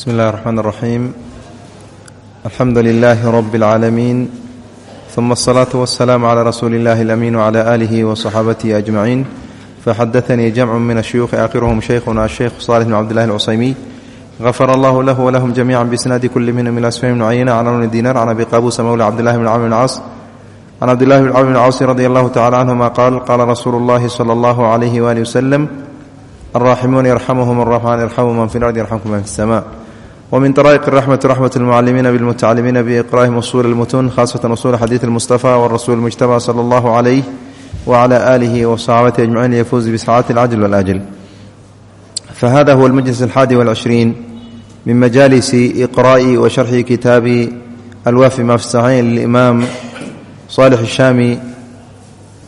bsmi اllahi الرحmn الرaxيim alxamdu لilaahi rb العaalamiin ثuma الصlaaة والسlaam عlى rasuuli اllahi الأmin وعlى آlihi وصxaabatihi أجmaciin faxadaثanii jamcu min الshuyuuخi aakhiruhm shaykhuna الsheykh صالح بn cbd اllahi الcusaymiy غafar allah lah wlahm jamiica bsnaadi kuli minhm ilى sfyam bn cayna can bni dinar can abi qabusa mowla cbdillahi bn cmr bn caas can cabdillahi bn cmr bn cawsi radi allahu tacala canهuma qaal qaala rasuulu اllahi slى اllah عlyh wali wslm الراحمون يرحمهم الرحمن يرحم من في الأرض يرحمكم من في السماء ومن طرائق الرحمة رحمة المعلمين بالمتعلمين بإقرائهم أصول المتون خاصة أصول حديث المصطفى والرسول المجتبى صلى الله عليه وعلى آله وصحابته أجمعين ليفوز بسعات العجل والآجل فهذا هو المجلس الحادي والعشرين من مجالس إقراء وشرح كتاب الوافي ما في الصحيحين للإمام صالح الشامي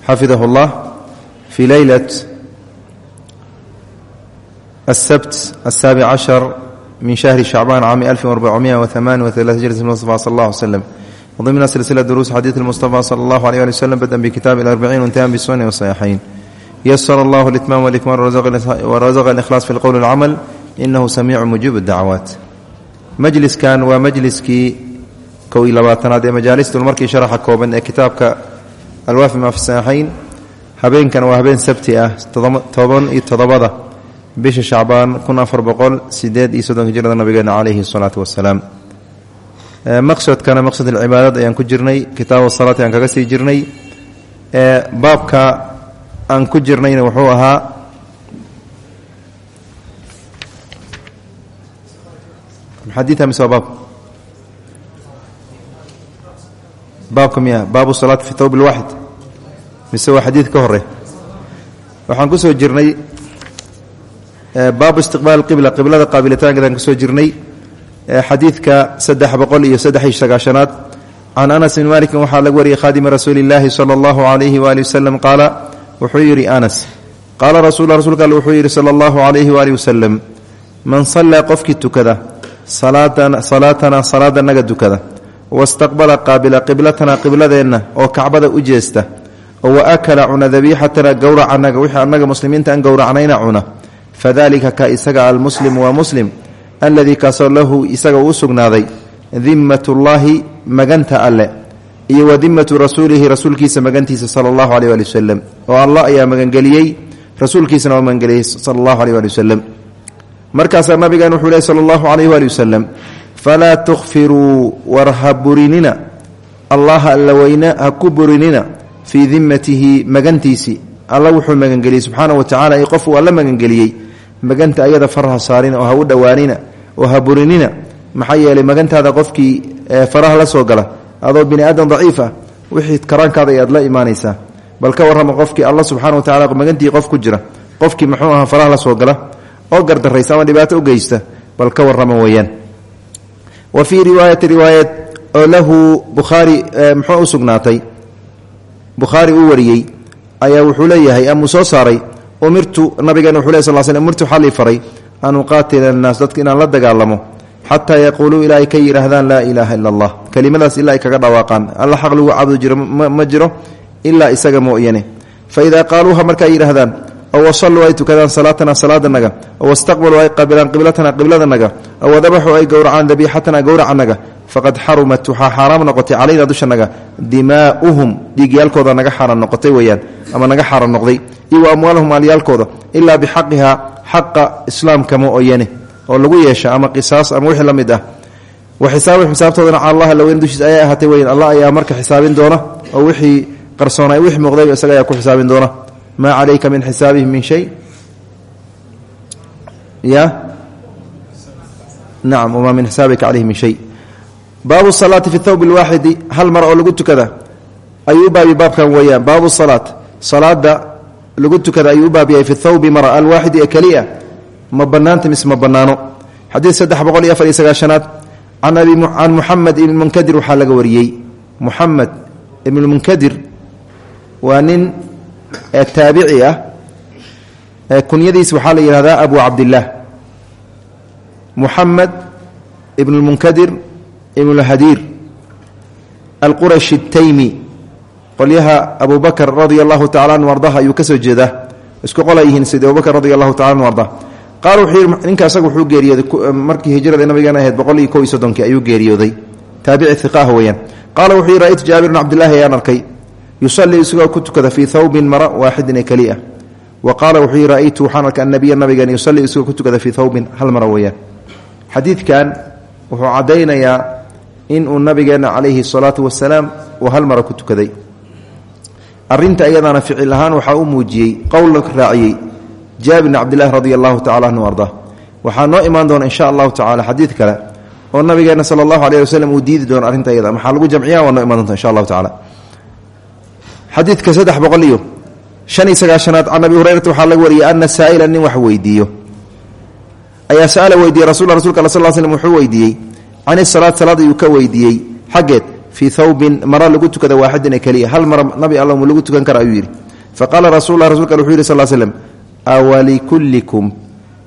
حفظه الله في ليلة min shahri shacbaan caami alfin arbacumiya waamaani waalaat jilsa mustafa sal allah slem wdimna silsila duruus xadiid mustafa sal allahu aleh ali wslem badan bikitaab alarbaciin wintahan bisunani wasaxiixayn yasara allahu litmaam walikmaal warasaqa alihlaas fi lqowl alcamal inahu samiicu mujiib dacwaat majliskan waa majliskii kow iyo labaatanaad ee majaalistulmarkii sharaxa kooban ee kitaabka alwaafima fi saxiixayn habeenkan waa habeen sabti ah toban iyo todobada bisha shacbaan kun afar boqol sideed iyo soddonka jirada nabigeena calayhi salaatu wasalaam maqsadkana maqsad alcibaadad ayaan ku jirnay kitaabu salaat ayaan kaga sii jirnay. Baabka aan ku jirnayna wuxuu ahaa xadiia mise waa baab baabka miya baabu salaati fi thawb lwaaxid mise waa xadiid ka hore. Waxaan ku soo jirnay baabu istiqbaal qibla qiblada qaabilitaankeedaan ku soo jirnay. Xadiidka saddex boqol iyo saddex iyo sagaashanaad can anas bn malikin waxaa laga wariyey khaadimi rasuuli illaahi sala allahu calayhi waali wasalam qaala wuxuu yidhi anas. Qaala rasul rsulka alle wuxuu yidhi sala allahu calayhi waali wasalam man sallaa qofkii tukada salaatanaa salaadanaga dukada wastaqbala qaabila qiblatana qibladeenna oo kacbada u jeesta. Oo wa akala cuna dabiixatana gowracanaga wixii annaga muslimiinta aan gowracnayna cuna fadalika ka isaga almuslim waa muslim alladii kaasoo lahu isaga uu sugnaaday dimmatullaahi maganta alle iyo wa dimmatu rasuulihi rasuulkiisa magantiisa sala allahu aleh ali wasalam oo allah ayaa magangeliyey rasuulkiisana waa magangeliyey sala allahu aleh ali wasalam markaasaa nabigan wuxuu lehy sala allahu aleyh waali wasalam falaa tukhfiruu war ha burinina allaha alla weyne ha ku burinina fii dimmatihi magantiisii alla wuxuu magangeliyey subxaana wa tacala alla magangeliyey maganta ayada farha saarina oo ha u dhowaanina oo ha burinina maxaa yeelay magantaada qofkii faraha la soo gala adoo bini aadan daciif ah wixii karaankaada ayaad la imaanaysaa. Bal ka warrama qofkii alla subxana wa tacala magantii qof ku jira qofkii muxuu ahaa faraha la soo gala oo gardaraysa ama dhibaato u geysta bal ka warrama weeyaan. Wa fii riwaayati riwaayad lahu bukhaari muxuu u sugnaatay uu wariyey ayaa wuxuu leeyahay amuu soo saaray umirtu nabigeena wuxuu ley sal sl umirtu waxaa lii faray an uqaatila annaas dadka inaan la dagaalamo xataa yaquuluu ilaa ay ka yidhaahdaan laa ilaaha ila allah. Kelimadaas ilaa ay kaga dhawaaqaan. Alla xaq lagu cabudi jiro ma jiro ilaa isaga mooyane. Fa idaa qaaluuha marka ay yidhaahdaan oo wasalluu ay tukadaan salaatana salaadanaga oo wastaqbaluu ay qabilaan qiblatana qibladanaga wadabaxuu ay gowracaan dabiixatana gowracanaga faqad xarumat waxaa xaaraam noqotay calayna dushanaga dimaa'uhum dhiigyaalkooda naga xaaraan noqotay weyaan ama naga xaaraan noqday iyo wa amwaalahum maalyaalkooda ilaa bixaqihaa xaqa islaamka mooyane oo lagu yeesha ama qisaas ama wixii la wa xisaabihim xisaabtoodana cala allah alla weyn dushiisa ayay ahaatay weyan allah ayaa marka xisaabin doona oo wixii qarsoonay wixii muuqdayba isaga ayaa ku xisaabin doona maa calayka min xisaabihim min shay ya nacam wamaa min xisaabika calayhi min shay. Baabu salaati fi thawb lwaaxidi hal mar oo lagu tukada? Ayuu u baabi baabkan weeyaan. Baabu salaat. Salaada lagu tukada ayuu u baab yahay fi thawbi mara alwaaxidi ee keliya ma banaanta mise ma banaano xadiid saddex boqol iyo afar iyo sagaashanaad. Can muxamed ibn munkadir waxaa laga wariyey. Muxamed ibn munkadir waa nin taabici ah. Kunyadiis waxaa la yihahdaa abu cabdillaah muxamed ibn munkadir ibn hadiir alqurashi taymi qolyaha abu bakr radia allahu tacala anu ardaha ayuu ka soo jeedaa. Isku qola yihiin sida abubakr radi allahu tacala anu arda qaala wuxuu yidhi ninka asaga wuxuu geeriyooday markii hijrada nabigeena ahayd boqol iyo kow iyo soddonkii ayuu geeriyooday. Taabici iqah weeyaan. Qaala wuxuu yidhi ra'aytu jaabir bn cabdillahi ayaan arkay. Yusallii isagoo ku tukada fii thawbin mara waaxidin ee keliya wa qaala wuxuu yidhi ra'aytu waxaan arkay annabiya nabigeena yusallii isagoo ku tukada hal mara weeyaan xadiidkan wuxuu caddaynayaa in uu nabigeenna calayhi salaatu wasalaam uu hal mara ku tukaday. Arinta iyadaana ficil ahaan waxaa u muujiyey qowl raaciyey jaabir bn cabdilahi radi allahu tacala anhu arda. Waxaa noo imaan doona insha allahu tacala xadiid kale oo nabigeena sala allahu aleyh uu diidi doono arrinta iyada. Maxaa lagu jamciya waa noo imaan doonta insha allahu tacala xadiidka saddex boqol iyo shan iyo sagaashanaad can abi hurayrata waxaa laga wariyey ana wax weydiiyo ayaa sa'ala weydiiyey rasul rasulka al sal slm wuxuu weydiiyey can isalaad salaad ayuu ka weydiiyey xaggeed fii thawbin mara lagu tukada waaxidin ee keliya hal mara nabi alla lagu tukan kara ayuu yidhi. Faqaala rasulla rasulka wuxuu yidhi sal slem awalikullikum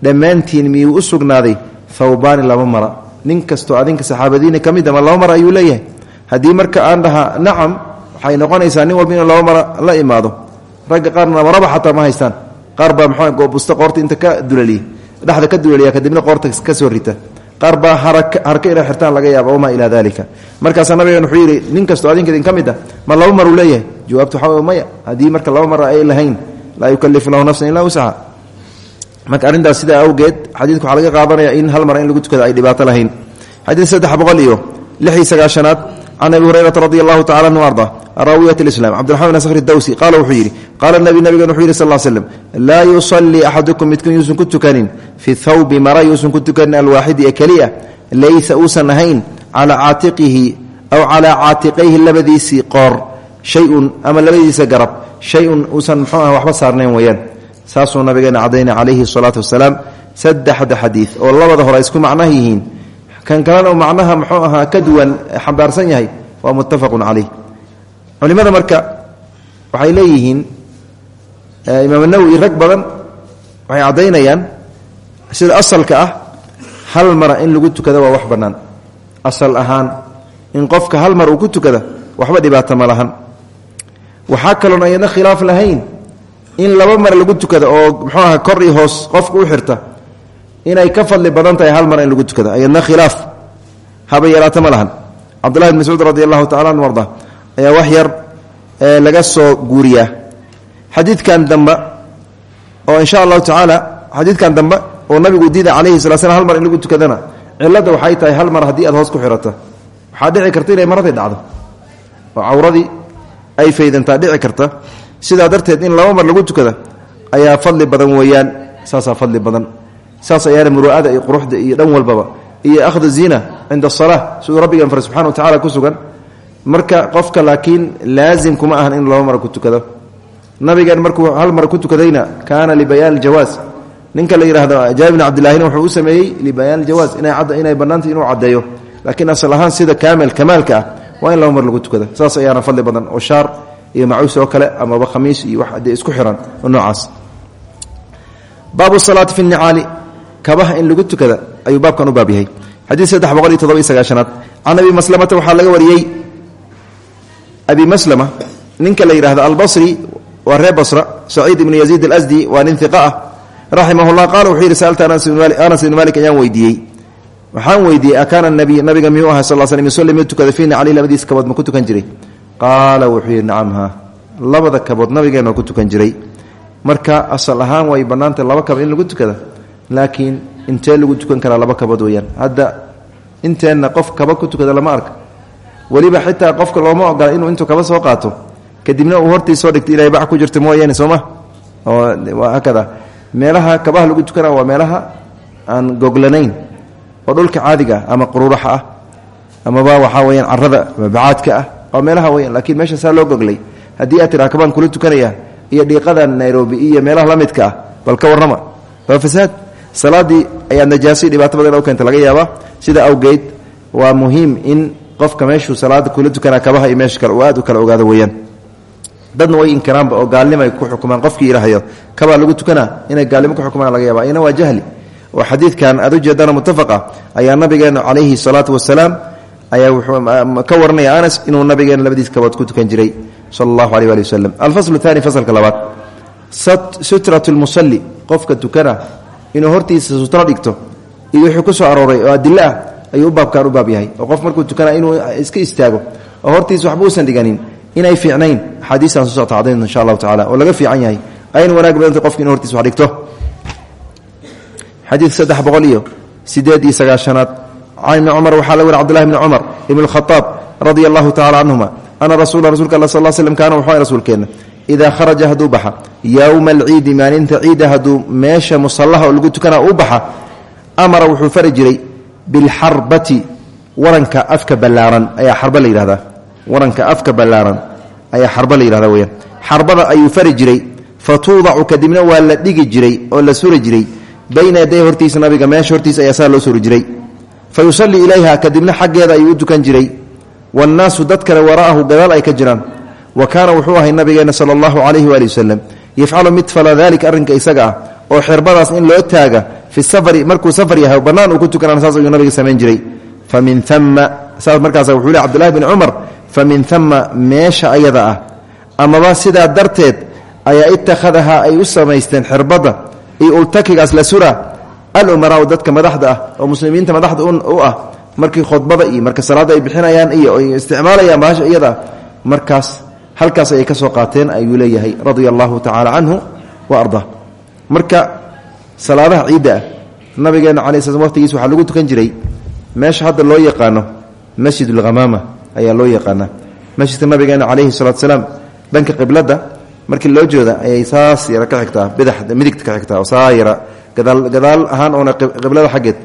dhammaantiin miyuu u sugnaaday thawbaani laba mara nin kastoo adinka saxaabadiina ka mid ama laba mara ayuu leeyahay? Haddii marka aan dhahaa nacam waxay noqonaysaa nin walba inuu laba mara la imaado. Ragga qaarna maraba xataa ma haystaan. Qaar baa mxuu goobusta qoorta inta ka dulaliya dhexda ka dulaliya kadibna qoorta ka soo rita. Qaar baa harka inay xirtaan laga yaaba wamaa ilaa dalika markaasaa nabigan wuxuu yidhi nin kastoo adinka idin ka mid ah ma laba maruu leeyahay? Jawaabtu waxaa maya haddii marka laba mar ay lahayn laa yukalifu lahu nafsan ilaa wuscaha marka arrintaas sidaa awgeed xadiidka waxaa laga qaadanaya in hal mar in lagu tukada ay dhibaato lahayn. Xadiid saddex boqol iyo lix iyo sagaashanaad can abi hurayrata radi allahu tacala anhu arda raawiyat islam cabdiraxman bin sakhr dawsi qaala wuxuu yidhi qaala nabi nabigan wuxuu yidhi sal l slem laa yusallii axadukum midkun yuusan ku tukanin fi thawbi mara yuusan ku tukanin alwaaxidi ee keliya laysa uusan ahayn calaa caatiqihi aw calaa caatiqayhi labadiisii qoor shayun ama labadiisa garab shay-un uusan muxuu ah waxba saarnayn weeyaan saasuu nabigeena cadayna calayhi salaatu wasalaam saddexda xadiid oo labada hore isku macnaha yihiin kan kalena uu macnaha ka duwan xambaarsan yahay waa imaam nawowi rag badan waxay caddaynayaan sida asalka ah hal mara in lagu tukada waa wax bannaan. Asal ahaan in qofka hal mar uu ku tukada waxba dhibaato ma lahan. Waxaa kaloon ayadna khilaaf lahayn in laba mar lagu tukada oo muxuu aha kor iyo hoos qofka u xirta inay ka fadli badan tahay hal mar in lagu tukada. Ayadna khilaaf haba yaraato ma lahan. Cabdullahi bn mascuud radi allahu tacala anu arda ayaa wax yar laga soo guuriyaa xadiidkan dambe oo insha allahu tacaala xadiidkan dambe oo nabigu diida calayhi sala slam hal mar in lagu tukadana cilladda waxay tahay hal mar haddii aad hoos ku xirata. Waxaa dhici karta inay maraday dhacdo oo cawradii ay faydantaa dhici karta. Sidaa darteed in laba mar lagu tukada ayaa fadli badan weeyaan saasaa fadli badan. Saas ayaana muru'ada iyo quruxda iyo dhan walbaba. Iyo akhdu zina cinda asalaa siduu rabbigan fare subxana wa tacala ku sugan. Marka qofka laakiin laazim kuma ahan in laba mar ku tukado nabigan markuu hal mar ku tukadayna kaana libayaan aljawaas. Ninka la yidhahdo jaabir cabdillahina wuxuu u sameeyey libayaan aljawaas inay bannaantay inuu caddeeyo. Laakiin asal sida kaamil kamaalka ah waa in laba mar lagu tukada. Saas ayaana fadli badan oo shaar iyo macuus oo kale amaba khamiis iyo wax dee isku xiran oo noocaas. Baabu salaati fi nicaali. Kabaha in lagu tukada ayuu baabkan u baab yahay. Xadiid saddex boqol iyo todoba sagaashanaad. Can maslamata waxaa laga wariyey. Abi maslama ninka la yidhahdo albasri waa reer basra. Saciid ibnu yaziid alasdi waa nin iqa ah. Raximah llah qaala wuxuu yidhi saalta anas ibni malik ayaan weydiiyey. Waxaan weydiiyey akaana nabiy nabiga miyuu aha sal slm yusalli miyuu tukada fiina caleyh labadiis kabood ma ku tukan jiray? Qaala wuxuu yidhi nacam ha. Labada kabood nabigeena ku tukan jiray. Marka asal ahaan way bannaantay laba kaba in lagu tukada. Laakiin intee lagu tukan karaa laba kabood weyaan hadda inteenna qof kaba ku tukada lama arka. Weliba xitaa qofka looma ogola inuu intuu kaba soo qaato kadibna uu hortii soo dhigto inay bac ku jirto mooyaane sooma oo hakada. Meelaha kabaha lagu tukana waa meelaha aan goglanayn oo dhulka caadiga ah ama quruuraxa ah amaba waxaa weyaan carada bacaadka ah. Oo meelaha weyaan laakiin meesha saa loo goglay haddii aad tiraa kula tukanaya iyo dhiiqadan nairobi iyo meelaha la ah bal warrama. Waa fasaad. Salaadii ayaa najaasoi dhibaato badan oo keenta laga yaabaa sida awgeed waa muhiim in qofka meeshuu salaada kula tukanaa kabaha iyo kale uu aad kala ogaado weeyaan dadna way inkiraanba oo gaalnimo ay ku xukumaan. Qofkii yidhaahyo kabaa lagu tukanaa inay gaalnimo ku xukumaan laga yaaba iyana waa jahli. Oo xadiidkan aad ujeedana muttafaqa ayaa nabigeena calayhi salaatu wasalaam ayaa wuxuu ka waranaya anas inuu nabigeena labadiis kabood ku tukan jiray sala allahu aleyh waali wasalam alfaslu thani fasalka labaad. Sutrat lmusalli qofka tukana inuu hortiisa sutro dhigto iyo wixii ku soo arooray oo adilo ah ayuu u baabkaan u baab yahay. Oo qof markuu tukana inuu iska istaago oo hortiisa waxba uusan inay fiicnayn. Axaadiistaan soo socta cadayn insha allahu tacala oo laga fiican yahay. Ayna wanaag badantay qofki inu hortiisa wax dhigto xadiid saddex boqol iyo sideed iyo sagaashanaad can la weri cbdullahi bni cumar ibn اlkhaaab radia allahu tacala canhuma ana rasula rasulka alla sal slm kaana wuxuu rasuulkeenna kharaja hadduu baxa yowma alciidi maalinta ciida hadduu meesha musallaha oo tukana u amara wuxuu fari jiray bilxarbati waranka afka ballaaran ayaa xarba la yidhahdaa waranka afka ballaaran ayaa xarba la yidhahda weyaan xarbada ayuu fari jiray fa kadibna waa la dhigi jiray oo la suri jiray. Bayna yaday hortiisa nabiga meesha hortiisa ayaa saa loo jiray. Fa yusallii ilayha kadibna xaggeeda ayuu u dukan jiray. Wannaasu dadkana wara'ahu gadaal ay ka jiraan. Wa kaana wuxuu ahay nabigeena sala allahu calayhi waali wasalam yafcalu mid fala daalika arrinka isaga ah oo xirbadaas in loo taaga fi safari markuu safar yahay bannaan uu ku tukanaan saas ayuu nabiga samayn jiray. Fa min ama saas markaas wuxuu le cbdullahi bni cumar fa min ama meesha ayada ah amaba sidaa darteed ayaa itakhadahaa ay u samaysteen xirbadda iyo ultakigaas la sura alumaraau dadka madaxda ah oo muslimiinta madaxda u ah markii khudbada iyo marka salaadda ay bixinayaan iyo ay isticmaalayaan bahasha iyada markaas halkaas ayay ka soo qaateen ayuu leeyahay radia allahu tacaala canhu wa marka salaadaha ciidda ah nabigeena cala sl waqtigiis waxaa lagu tukan jiray meesha hadda loo yaqaano masjid ulhamaama ayaa loo yaqaanaa masjidka nabigeena calayhi salatu salaam dhanka qibladda markii loo jeeda ayay saas yara ka xigtaa bidx midigta ka xigtaa oo saa yara. Gadaal ahaan oona qiblada xaggeed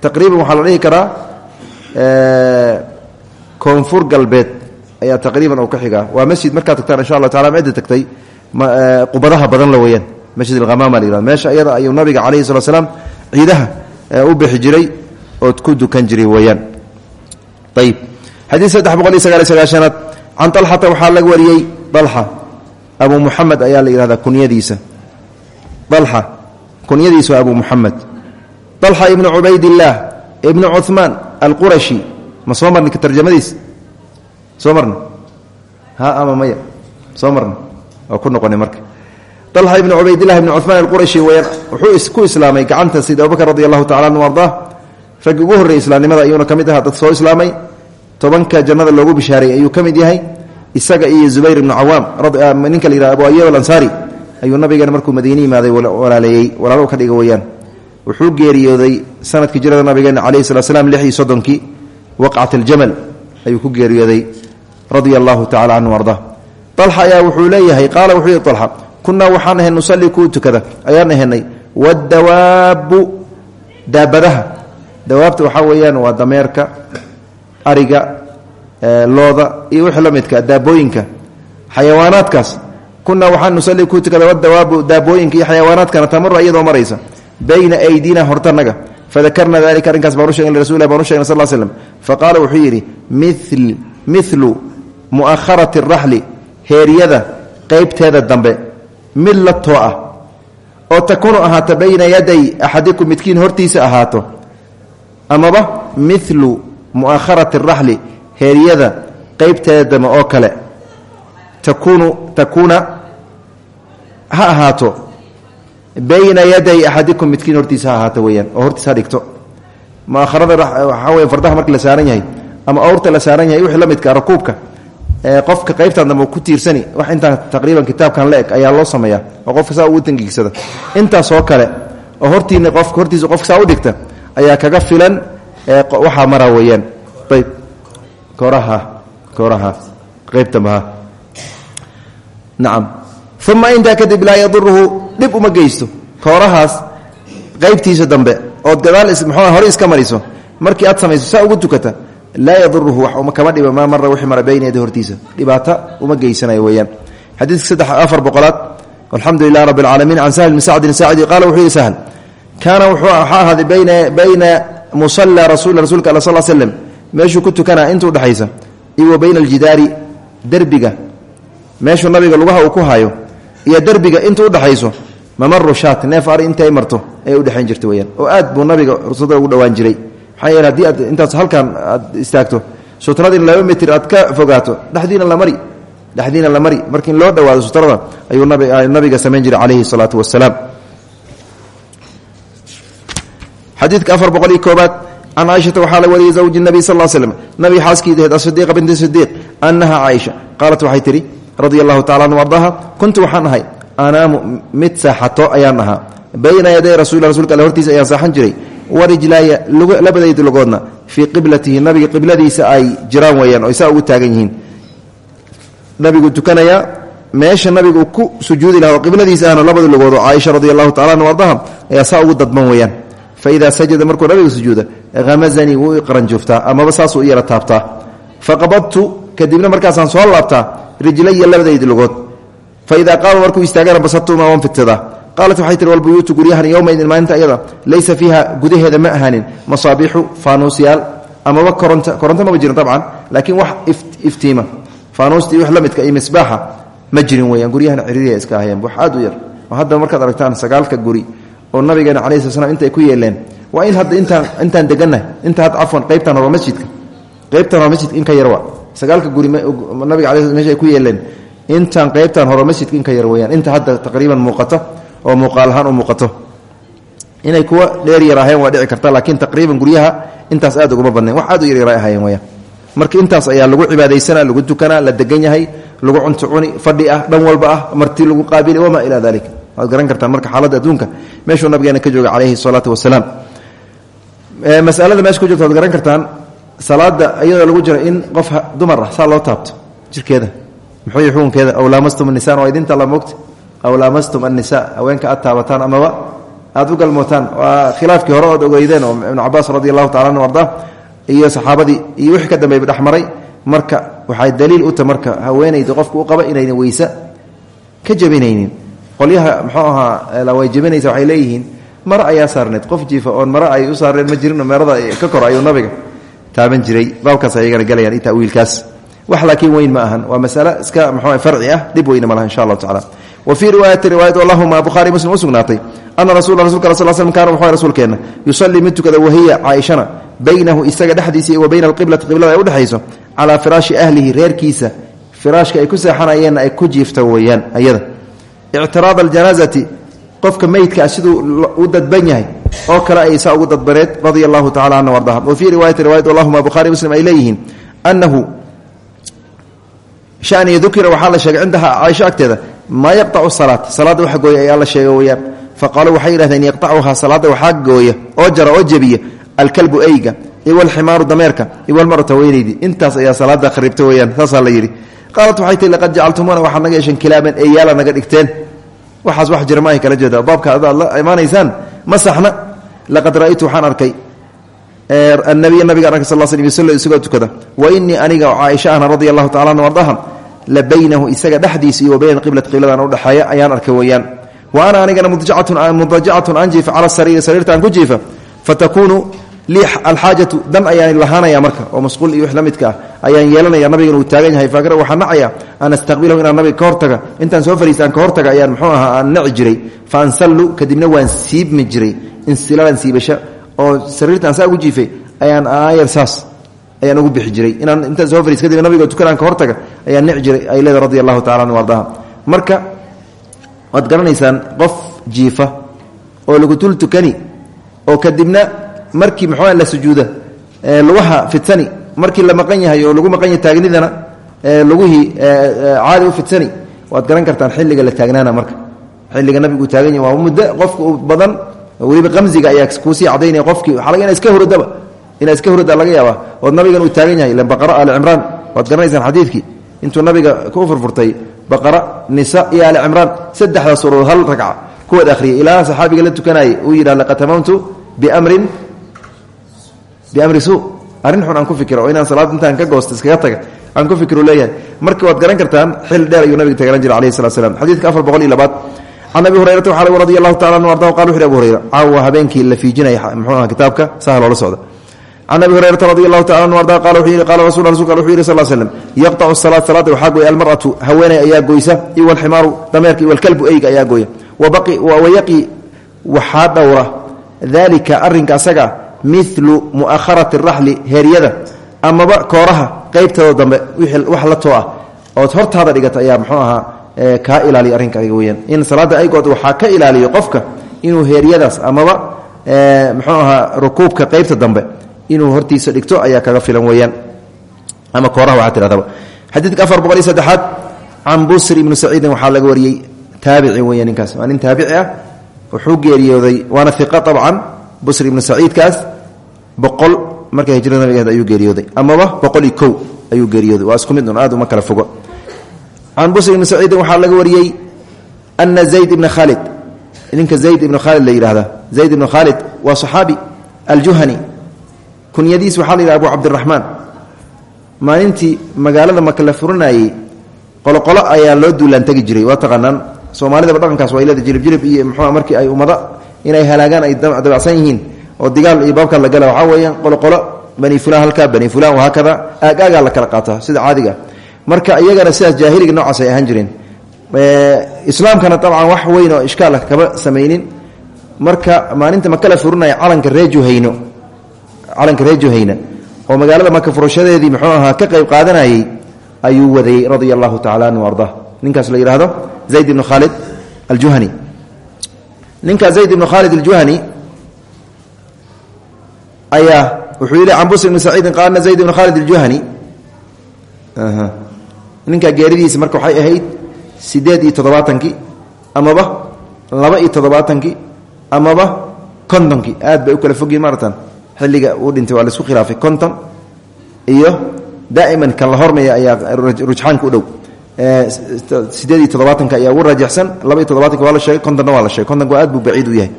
taqriiban waxaa la dhihi karaa koonfur galbeed ayaa taqriiban uu ka xigaa. Waa masjid markaad tagtaan insha allah tacala cidda tagtay qubadaha badan la weeyaan masjid alhamaama la yihahdo meesha iyada ayuu nabiga calayhi salatu salaam ciidaha u bixi jiray ood ku dukan jiray weeyaan ayib xadiid saddex boqol iyo sagaal iyo sagaashanaad can alxata waxaa laga wariyey alxa abu muxamed ayaa la yihahdaa kunyadiisa. Alxa kunyadiisa waa abu muxamed alxa ibnu cubaydillaah ibnu cuhmaan alqurashi. Ma soo marni tarjamadiis? Soo marna ha ama maya? Soo marna waa ku noqona marka. Alxa ibnu cubaydillahi ibnu cuhmaan alqurashi weyaan wuxuu ku islaamay gacanta sida abubakr radi allahu tacala anhu ardaa raggi ugu ka tobanka jannada loogu bishaaray ayuu ka mid yahay. Isaga iyo zubayr ibnu cawaam ninka la yihah abu ayub alansaari ayuu nabigeena markuu madiine yimaaday walaaleeyey walaalo ka dhiga weyaan wuxuu geeriyooday sannadkii jirada nabigeena calayhi salat slam lix iyo soddonkii waqcat ayuu ku geeriyooday radia allahu tacala canhu arda alxa wuxuu leeyahay qaala wuxuu yihi alxa waxaan ahay nusalli kuu tukada. Ayaan ahanay wadawaabu daabadaha. Dawaabta waxaa weeyaan waa dameerka ariga looda iyo wixii la midka daabooyinka xayawaanaadkaas. Kunaa waxaan nusalli kuu tukada wadawaabu daabooyinka iyo xayawaanaadkana tamura iyadoo maraysa. Bayna aydina hortanaga fadakarna dalika arrinkaas baan u sheegn lirasulilah baan u sheegna sal l slm faqaala wuxuu yidhi milu mu'akharati araxli heeryada qeybteeda dambe mid la too ah oo takuunu ahaato bayna yaday axadikum midkiin hortiisa ahaato amaba milu mu'akharati araxli heeryada qeybteeda dambe oo kale. Takunu takuuna ha ahaato. Bayna yaday axadikum midkiin hortiisa ha ahaato weyaan oo hortiisa ha dhigto. Muakharada waxaa weya fardaha marka la saaran yahay ama awrta la saaran yahay wixii la midka rakuubka qofka qaybtan dambe ku tiirsani wax intaan taqriiban kitaabkan la eg ayaa loo sameeya oo qofka saa ugu kale oo hortiina qof hortiisa u dhigta ayaa kaga filan waxaa mara weeyaan. Ayb kooraha kooraha qaybtanbaha nacam uma intaa kadib laa yaduruhu dhib uma geysto. Koorahaas qaybtiisa dambe ood gadaal mxua hore iska mariso. Markii aad samayso saa ugu tukata laa yaduruhu wax kama dhiba maa mara wixii mara bayna yadi hortiisa. Dhibaata uma geysanayo weeyaan. Xadiidka saddex afar boqolaad. Alxamdu lilah rabbi alcaalamiin can sahl bni sacdin saacidi qaala wuxuu yihi sahl kaana waxaa ahaaday bayna musalla rasul rasuulka alla sal slem meeshuu ku tukanaa inta udhexaysa iyo wa bayna aljidaari derbiga. Meeshuu nabiga lugaha uu ku hayo iyo derbiga inta udhexayso mamaru shaat neef ari intay marto ayay udhexayn jirta weyaan oo aad buu nabiga rusulda ugu dhowaan jiray. Maxaa yeele aad intaas halkan aad istaagto sutradiina laba mitir aad ka fogaato dhexdiina la mari dhexdiina la mari. Marka in loo dhawaado sutrada ayuu nabiga samayn jiray calayhi salaatu wasalaam xadiidka afar boqol iyo koobaad can caaishata waxaa la wariyey zawji nabiy sal l slm nabiga xaaskiidaheed asidiiqa binti sidiiq annaha caaisha qaalat waxay tidhi radia allahu tacala anu ardaha kuntu waxaan ahay anaamu mid saaxato ayaan ahaa bayna yaday rasul rasulka alle hortiisa ayaan saaxan jiray. Warijlaaya labadaydu lugoodna fii qiblatihi nabiga qibladiisa ay jiraan weeyaan oy saa ugu taagan yihiin. Nabigu tukanayaa meesha nabigu ku sujuudi laha oo qibladiisa ahna labada lugood faida sajada markuu nabiga sujuuda hamazanii wuu iqranjuftaa amaba saasuu yara taabtaa faqabadtu kadibna markaasaan soo laabtaa rijlaya labadaydi lugood faidaa qaama markuu istaagana basatuma waan fidsadaa qaalat waxay tihi walbuyuutu guryahan yowmaidin maalinta ayada laysa fiiha gudaheeda ma ahaanin masaabiixu faanuusyaal amaba koronto koronto maba jirin dabcan laakiin wax iftiima faanuustii wax la midka iyo misbaaxa ma jirin weyaan guryahan ciriiriya iska ahayeen wax aad u yar oo hadda markaad guri oo nabigeena calayi sl slam intay ku yeeleen. Waa in hadda intaan intaan degannahay. Inta hadda cafwan qaybtan hore masjidka. Qaybtan hore masjidka in ka yar waa. Sagaalka guri nabiga ala meesha ay ku yeeleen. Intaan qaybtan hore masjidka in ka yar inta hadda taqriiban muuqato oo muuqaal ahaan u inay kuwa dheer yar ahayeen waa dhici karta laakiin taqriiban guryaha intaas aad uguma badnayn. Wax u yaryar ahayeen weyaan marka intaas ayaa lagu cibaadaysana lagu tukanaa la degan lagu cunto cuni fadhi ah dhan walba ah marti lagu qaabili wamaa ilaa dalik waad garan kartaan marka xaaladda adduunka. Meeshuu nabigeena ka jooga calayhi salaatu wasalaam. Masalada meesha ku jirta garan kartaan salaada iyadoo lagu jiro in qof dumar ah saa loo taabto jirkeeda muxuu xukunkeeda aw laamastum annisan waa idinta la moogta. Aw laamastum annisa haweenka aad taabataan amaba aad u galmootaan. Waa khilaafkii hore ood ogeydeen oo ibnu cabaas radi allahu tacala arda iyo saxaabadii iyo wixii ka dambeeyba dhexmaray marka waxay daliil u tahay marka haweenayda qofka u qaba inayna weyse ka jabinaynin qolyaha mxuu ahaa way jabinaysa waxay leeyihiin mare ayaa saarneed. Qof jiifa oon mare ay u saarneen ma jirin meerada ka kor ayuu nabiga taaban jiray. Baabkaas ayagana galayaan i tawiilkaas wax laakiin weyn ma ahan. Waa masale iska mxu farci ah dhib weyna ma laha insha allahu tacala wa fii riwaayati riwaayat allahuma bukhaari muslim u sugnaatay ana rasul rasulka sl slm kaana wuxuu rasuulkeenna yusallii mid tukada wahiya caaishana baynahu isaga dhexdiisa iyo wa bayna alqiblati qiblada ay udhexayso calaa firaashi ahlihi reerkiisa. Firaashka ay ku seexanayeenna ay ku jiifta ictiraad aljanaazati qofka meydkaa siduu u dadban yahay oo kale ay saa ugu dadbaneed radia allahu tacala ardaha wa fii riwaayati riwaayat allahuma bukhari muslim ay leeyihiin annahu shaniya dukira waxaa la sheegay cindaha caaisho agteeda maa yaqtacu salaat salaadda waxa gooya ayaa la sheega weyaan faqaaluu waxay yidhahdeen yaqtacuhaa salaadda waxaa gooya oo jara oo jebiya alkalbu eyga iwalximaaru dameerka iwalmarata weynaydii intaas ayaa salaada kharibta weyaan saasaa la yidhi qaalat waxay tii laqad jacaltumuuna waxaad naga yeesheen kilaaban eeyaala naga dhigteen waxaas wax jira maahay kala jeeda baabka adaad la imaanaysaan ma saxna. Laqad ra'aytu waxaan arkay annabiya nabiga arka sal sl yusalla isagoo tukada wa inii aniga caaisha ahna radia allahu tacala anhu ardaha la baynahu isaga dhexdiisa iyo wa bayna qiblati qibladan udhexeeya ayaan arkay weeyaan. Wa ana anigana mudajacatun an jiifa cala sariiri sariirta aan ku jiifa fatakuunu lii alxaajatu dan ayaan lahaanaya marka oo masquul iyo wix ah ayaan yeelanaya nabigan uu taagan yahay. Faakra waxaa nacaya an astaqbilahu inaan nabiga ka hortaga. Soo fariista aan ayaan muxuu ahaa aan naci jiray. Fa ansallu kadibna waan siibmi jiray. Insilaalan siibasho oo sariirtaan saa jiifay ayaan aayar saas ayaan ugu bixi jiray. Inaan intaan soo fariis kadibna nabiga tukanaan ka hortaga ayaan nici jiray. Ay leeda radi allahu tacala ardaha. Marka waad garanaysaan qof jiifa oo lagu tul tukani oo kadibna markii muxuu la sujuuda lugaha fidsani markii la maqan yahay oo lagu maqan yahay taagnidana lugihii caali u fidsani waad garan kartaan xilliga la taagnaana marka. Xilliga nabigu uu taagan yahay waa muddo qofka u badan weliba qamsiga ayaa kuusii cadaynaya qofkii waxaa laga ina iska huradaba inaa iska hurada laga yaaba ood nabigan uu taagan yahay baqara ali cimraan waad garanaysaan xadiidkii intuu nabiga ku furfurtay baqara nisa iyo ali cimraan saddexda suuradood hal ragca kuwaad akhriyay ilaa saxaabiga la tukanayay uu yidhah laqad tamamtu bimrin bimri suu arrin xun aan ku fikiro oo inaan salaad intaan ka goosto iskaga taga aan ku fikiro leeyahay. Marka waad garan kartaan xilli dheer ayuu nabiga tagalan jiray alayhi salatu slam xadiidka afar boqol iyo labaad. Can abi hurayrata waxaa radi allahu tacala anhu ardahu qala wuxu yhi abu hurayra caawa habeenkii la fiijinaya muxuu aha kitaabka saha loola socda. Can abi hurayrata radi allahu tacala anhu arda qala wuxuu yihi qala rasul rasulka wuxuu yihi sal slm yaqtacu salaat salaada waxaa gooya almar'atu haweeney ayaa goysa iyo walximaaru dameerka iyo walkalbu eyga ayaa gooya. Wayaqi waxaa dhowra. Dalika arrinka asaga milu mu'aharati raxli heeryada amaba kooraha qaybtooda dambe wax la too ah ood hortaada dhigata ayaa mxuu ahaa kaa ilaaliya arrinka adiga weyaan in salaadda aygood waxaa ka ilaaliyo qofka inuu heeryadaas amaba muxuu ahaa rukuubka qeybta dambe inuu hortiisa dhigto ayaa kaga filan weeyaan. Ama kooraha waxaa tiradaba xadiidka afar boqol iyo saddexaad can busri ibnu saciidin waxaa laga wariyey taabici weya ninkaas. Waa nin taabici ah wuxuu geeriyooday waana iqa abcan busri ibnu saciidkaas boqol markay hijrada nabigeed ayuu geeriyooday. Amaba boqol iyo kow ayuu geeriyooday. Waa isku mid aad uma kala fogo. Can busri ibni saciidin waxaa laga wariyey ana zayd ibna khaalid. Ninka zayd ibnu khaalid la yidhahda zayd ibnu khaalid waa saxaabi aljuhani. Kunyadiis waxaa la yidhaha abu cabdiraxmaan maalintii magaalada maka la furanayey qoloqolo ayaa loo duulaantegi jiray. Waa taqaanaan soomaalidaba dhaqankaas waa ilada jilibjilib iyo muxua markii ay ummado inay halaagaan ay dabacsan yihiin oo digaal iyo baabka la gala waxaa weeyaan qoloqolo bani fulan halkaa bani fulan wahaakada aagaagaa la kala qaataa sida caadiga. Marka iyagana sidaas jaahiliga noocaas ay ahaan jireen. Islaamkana dabcan wax weyn oo ishkaala kama samaynin. Marka maalinta maka la furinaya calanka ree juhayno calanka ree juhayna oo magaalada maka furashadeedii muxuu ahaa ka qayb qaadanayey ayuu wadayey radia allahu tacala anhu arda ninkaas la yidhaahdo zayd ibnu khaalid aljuhani ninkaa zayd ibnu khaalid aljuhani ayaa wuxuu yidhi can busr ibni saciidin qaana zayd ibnu khaalid aljuhani ninkaa geeridiisa marka waxay ahayd sideed iyo toddobaatankii amaba laba iyo toddobaatankii amaba kontonkii aad bay u kala fogyihin maaratan xilliga uu dhintay waa la isku khilaafay konton iyo daa'iman kan la hormaya ayaa rujxaanka u dhow sideed iyo toddobaatanka ayaa ugu raajixsan laba iyo toddobatanka waa la sheegay kontonna waa la sheegay. Kontonka aad buu baciid u yahay.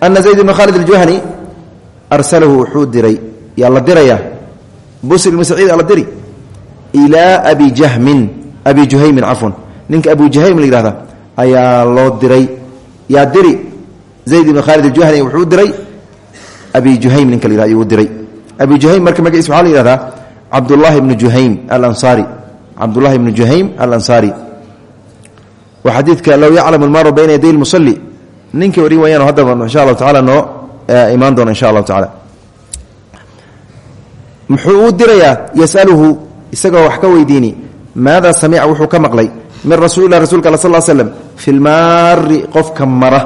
Ana zayd ibnu khaalid aljuhani arsalahu wuxuu diray la dirayaa busr ibnu saciid aa la diri? Ilaa abi jahmin abi juhaymin cafwan. Ninka abu juhaym la yihahda ayaa loo diray. Yaa diri? Zayd ibnu khaalid aljuhani wuxuu diray. Abi juhaym ninka la yihahda diray. Abi juhaym marka magaciisa waxaa la yihahdaa cabdullahi ibnu juhaym alansaari cabdullahi ibnu juhaym alansaari waa xadiidka low yaclamu almaru bayna yaday lmusali ninkii warin wayaan haddaba insha allahu tacala noo imaan doona insha allahu tacala muxuu u dirayaa yasaluhu isagoo wax ka weydiini maada samica wuxuu ka maqlay? Min rasuulilah rasulka al sal slm fi lmaari qofka mara.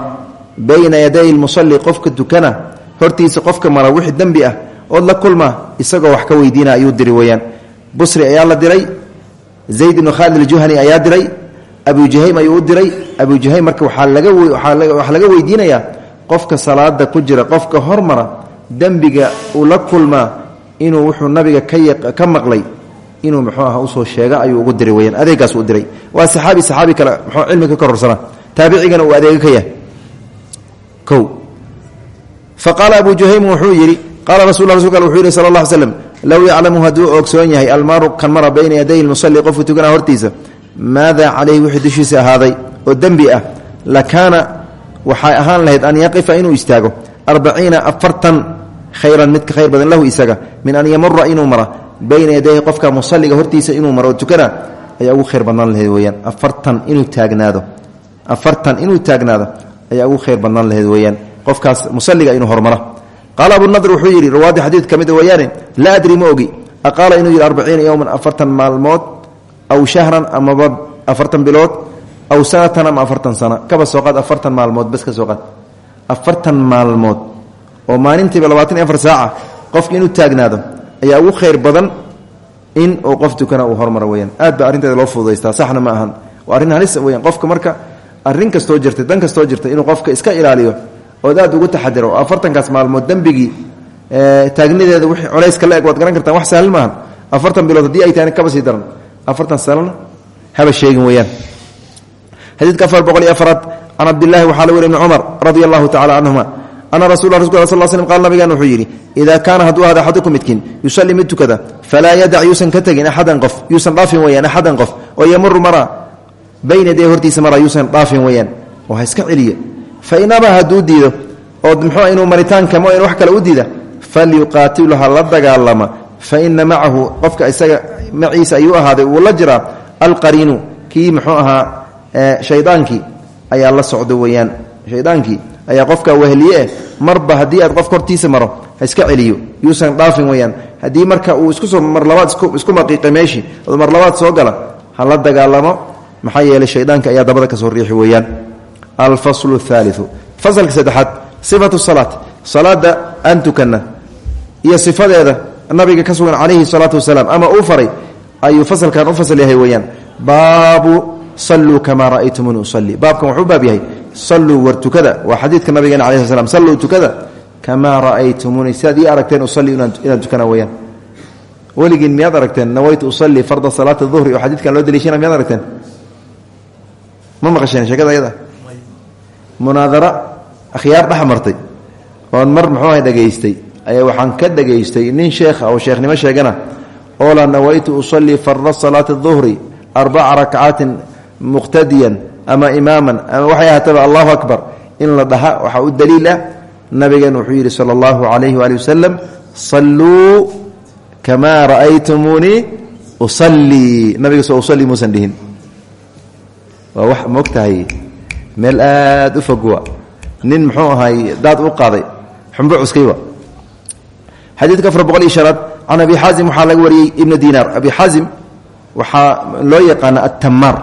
Bayna yaday lmusali qofka tukana hortiisa qofka mara wixii dembi ah ood la kulma isagoo wax ka weydiina ayuu diri zayd ibnu khaalid aljuhani ayaa diray abu juhaym ayuu u diray. Abu juhaym marka waxaa lagawaxa laga weydiinayaa qofka salaada ku jira qofka hormara dembiga uu la kulmaa inuu wuxuu nabiga ka maqlay inuu muxuu aha u soo sheega ayuu ugu diray weyaan adeegaas u diray. Waa saxaabi saxaabi kale muxuu cilmi ka kororsana taabicigana uu adeega ka yahay. O fa abu juhaym wuxuu yidhi qaala rasul rasulka wuxuu ly slam low yaclamu hadduu ogsoon yahay almaaru kan mara bayna yaday lmusalli qofku tukanaa hortiisa maada calayhi wixii dushiisa ahaaday oo dembi ah lakaana waxay ahaan lahayd an yaqifa inuu istaago arbaciina afartan khayran mid ka khayr badan lahu isaga min an yamura inuu mara bayna yadayhi qofka musaliga hortiisa inuu maro oo tukana ayaa ugu khayr badnaan lahayd weyaan afartan inuu taagnaado afartan inuu taagnaado ayaa ugu khayr badnaan lahayd weyaan qofkaas musaliga inuu hormaro qaala abunadr wuxuu yidhi rawaadi xadiid ka mid weeyaane laa adri ma ogi aqaala inuu yidhi arbaciina yowman afartan maalmood aw shahran amaba afartan bilood aw sanatan ama afartan sano kaba soo afartan maalmood bas ka soo qaad afartan maalmood oo maalintiiba labaatan saaca qofka inuu taagnaado ayaa ugu khayr badan in uu qof tukana uu hormaro weyaan aad ba arrinteeda loo fududaystaa saxna ma ahan waa arrin halis weyaan qofka marka arrin kastoo jirta dan kastoo jirta inuu qofka iska ilaaliyo ood aad ugu taxadiro. Oo afartankaas maalmood dembigii taagnideeda wixii culayska la eg waad garan kartaan wax sahlan maahan. Afartan bilood haddii ay tahayna kaba sii afartan sanana haba sheegin weyaan xadiidka afar boqol iyo afaraad can cabdillahi waxaa la weri ibni cumar radia allahu ana rasul rasulka sal slam qaal nabigan wuxuu yidhi idaa kaana hadduu ahada axadukum midkiin yusalli mid tukada falaa yadac yuusan ka tegin axadan qof yuusan dhaafin weyaan axadan qof oo mara bayna dee hortiisa mara yuusan dhaafin weyaan iska celiya fain aba hadduu diido oo muxuu inuu maritaanka mo wax kale u diida falyuqaatilu ha la dagaalama fa ina macahu qofka isaga maciisa ayuu ahaaday wuu la jiraa alqariinu kii muxuu ahaa shaydaankii ayaa la socdo weyaan shaydaankii ayaa qofka wehliye marba haddii aad qofka hortiisa maro iska celiyo yuusan dhaafin weyaan haddii marka uu iskusoo mar labaad isku maqiiqay meeshii oo mar labaad soo gala ha la dagaalamo maxaa yeelay shaydaanka ayaa dabada ka soo riixi weeyaan alfaslu aaliu fasalka saddexaad sifatu salaat salaada aan tukanna iyo sifadeeda nabiga ka sugan calayhi salaatu wasalaam ama uu faray ayuu fasalkan u fasal yahay weeyaan baabu saluu kamaa ra'aytumuni usalli baabkan wuxuu baab yahay saluu war tukada waa xadiidka nabigeena ala sl slam saluu tukada kamaa ra'aytumuni sidaad ii aragteen usalli inaan tukana weyaan weligiin miyaad aragteen nawaytu usalli farda salaati duhri oo xadiidkan loo daliishana miyaad aragteen ma maqasheen sheekada munaadara akhyaar dhex martay oon mar muxuu aha dhegaystay ayaa waxaan ka dhegaystay nin sheekha oo sheekhnimo sheegana oo la nawaytu usallii farda salaati duhri arbaca rakcaatin muqtadiyan ama imaaman. Ama waxay ahaataba allahu akbar in la dhaha waxaa u daliil ah. Nabigeen wuxuu yidhi sala allahu calayhi waali wasalam salluu kamaa ra'aytumuunii usallii nabiga soo usalli muusan dhihin. Waa wax moogtahay meel aad u fogwa nin muxuu ahay daad u qaaday. Xumbo cuskaywa xadiidka afar boqol iyo shanaad can abi xaazim waxaa laga wariyey ibnu dinaar abi xaazim waxaa loo yaqaana atamaar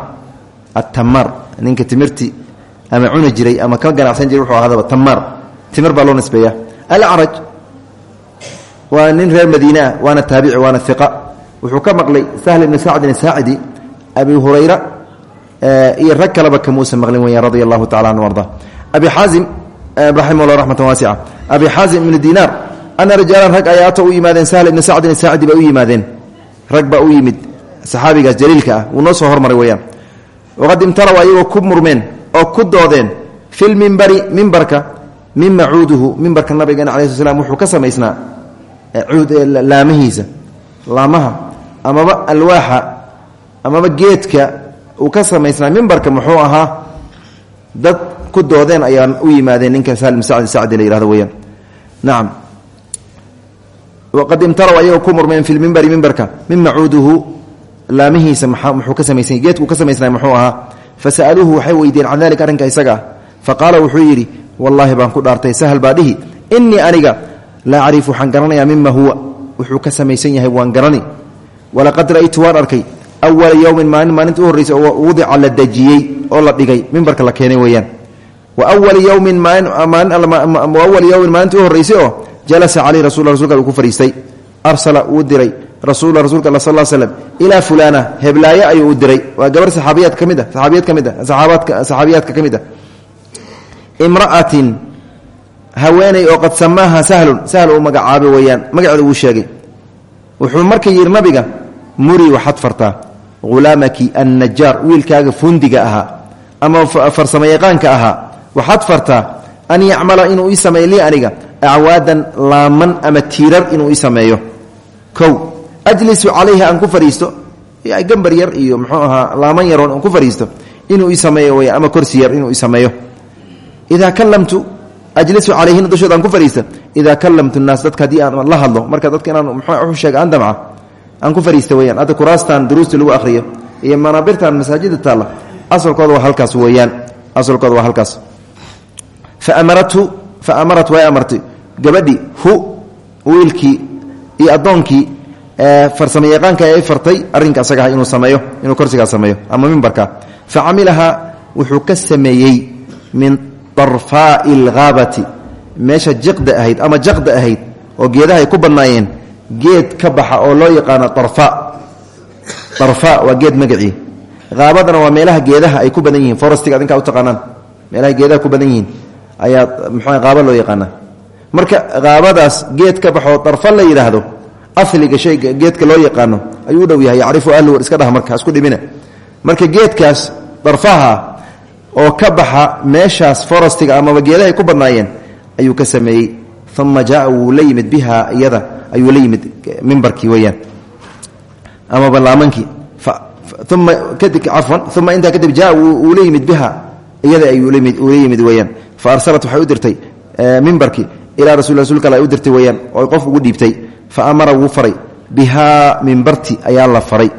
atamaar ninka timirti ama cuni jiray ama ka ganacsan jiray wuxuu ahaadaba tamaar timir baa loo nisbeeya alacraj waa nin reer madiine ah waana taabici waana iqa wuxuu ka maqlay sahl ibni sacdin asaacidi abi hurayra iyo rag kaleba kamuusan maqlin weya radia allahu tacala anhu arda abi xaazim raximah raxmatan waasica abi xaazim ibnu dinaar ana rijaalan rag ayaa ata u yimaadeen sahl ibni sacdin asaacidi bay u yimaadeen. Rag u yimid saxaabigaas jaliilka ah wuu soo hormaray weyaan waqad imtaraw ayagoo ku murmeen oo ku doodeen fi lmimbari mimbarka mima cuuduhu mimbarka nabigeena ala sl wuxuu ka samaysnaa cuud laamihiisa laamaha amaba alwaaxa amaba geedka uu ka samaysnaa mimbarka muxuu ahaa dad ku doodeen ayaan u yimaadeen ninka salim sacdi sacdi la yihahdo weyaan nacam waqad imtaraw ayagoo ku murmeen fi lmimbari mimbarka mima cuuduhu laamihiisa muxuu ka samaysany geedkuu ka samaysnaa muxuu ahaa fasa'aluuhu waxay weydiiyeen dalika arrinka isaga ah wuxuu yidhi wallaahi baan ku dhaartay sahal baa dhihi aniga laa acrifu waxaan garanayaa mima huwa wuxuu ka samaysan waan garani walaqad ra'aytu waan arkay awala yowmin maalin maalinta u horraysa oo wudica la dejiyey oo la dhigay mimbarka la keenay weeyaan. Wa awala yowmin maalawala yowmin maalinta u horraysay oo jalasa caleyh rasul rasulka uu ku fadhiistay arsala wuu diray rasuula rasuulka alla sal slm ilaa fulana heblaaye ayuu u diray. Waa gabar saxaabiyaad ka mid a saxaabiyad ka mid a saaabaadka saxaabiyaadka ka mid a imra'atin haweeney oo qad samaaha sahlun sahl uu magacaabay weeyaan magaceeda sheegay. Wuxuu marka yidhi nabiga muri waxaad fartaa hulaamaki annajaar wiilkaaga fundiga ahaa ama farsamo yaqaanka ahaa waxaad fartaa an yacmala inuu ii sameeyo aniga acwaadan laaman ama tiirar inuu ii sameeyo. Ajlisu calayha aan ku fadhiisto gambar yar iyo muxuu ahaa laaman yaroon aan ku fadhiisto inuu ii wey ama korsi yar inuu ii sameeyo. Idaa ajlisu calayhina dushooda aan ku fadhiista idaa kallamtu naas dadka haddii aan la hadlo marka dadka inaan mxuu sheega aan damca aan ku fadhiista weyaan hadda kuraastan duruusta lagu akhriyo iyo manaabirtan masaajida taalla asalkooda waa halkaas weeyaan. Asalkooda waa halkaas. Fa amarathu fa amarat way amartay. Gabadhii hu wiilkii iyo addoonkii farsamo yaqaanka ay fartay arrinka asaga ah inuu sameeyo inuu korsigaa sameeyo ama mimbarka fa camilahaa wuxuu ka sameeyey min darfaai alghaabati meesha jiqda ahayd ama jaqda ahayd oo geedaha ay ku badnaayeen geed ka baxa oo loo yaqaano darfa. Waa geed magacii. Haabadana waa meelaha geedaha ay ku badan yihiin. Forestiga adinkaa u taqaanaan. Meelaha geedaha ku badan yihiin. Ayaa muxua haaba loo yaqaanaa. Marka haabadaas geed ka baxoo darfa la yidhaahdo asliga shayga geedka loo yaqaano ayuu u yahay. Yacrifu ahluwar iska dhah marka isku dhibina. Marka geedkaas darfaha oo ka baxa meeshaas forestiga amaba geedahay ku badnaayeen ayuu ka sameeyey. Uma jaaa wuu la yimid biha iyada ayuu la yimid mimbarkii weyaan ama ballaamankii uma kadib cafwan uma intaa kadib jaa wuu la yimid biha iyada ayuu la yimid weyaan fa arsalat waxay u dirtay mimbarkii ilaa rasul rasulka ay u dirtay weyaan oo qof ugu dhiibtay. Fa amara wuu faray bihaa mimbarti ayaa la faray.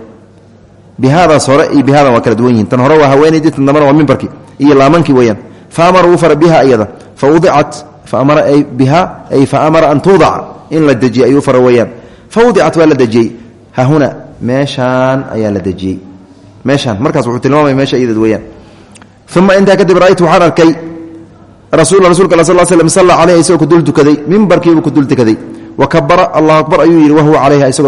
Bihaadaas hore iyo bihadan waa kala tan hore waa haweenaydii tan dambana waa mimbarkii iyo laamankii weyaan fa amara wuu faray biha iyada. Fa udicat fa amara ay biha ay fa amara an tuudaca in la dejiyey ayuu fara weyaan fa udicat waa la dejiyey hahuna meeshaan ayaa la dejiyey meeshaan markaas wuxuu tilmaamaya meesha iyadad weyaan uma intaa kadib ra'aytu waxaan arkay rasul rasulka sal slm salla caleyha isagoo ku dul tukaday mimbarkiibuu ku dul tukaday wa kabara allahu akbar ayuu yidhi wahuwa calayha isagoo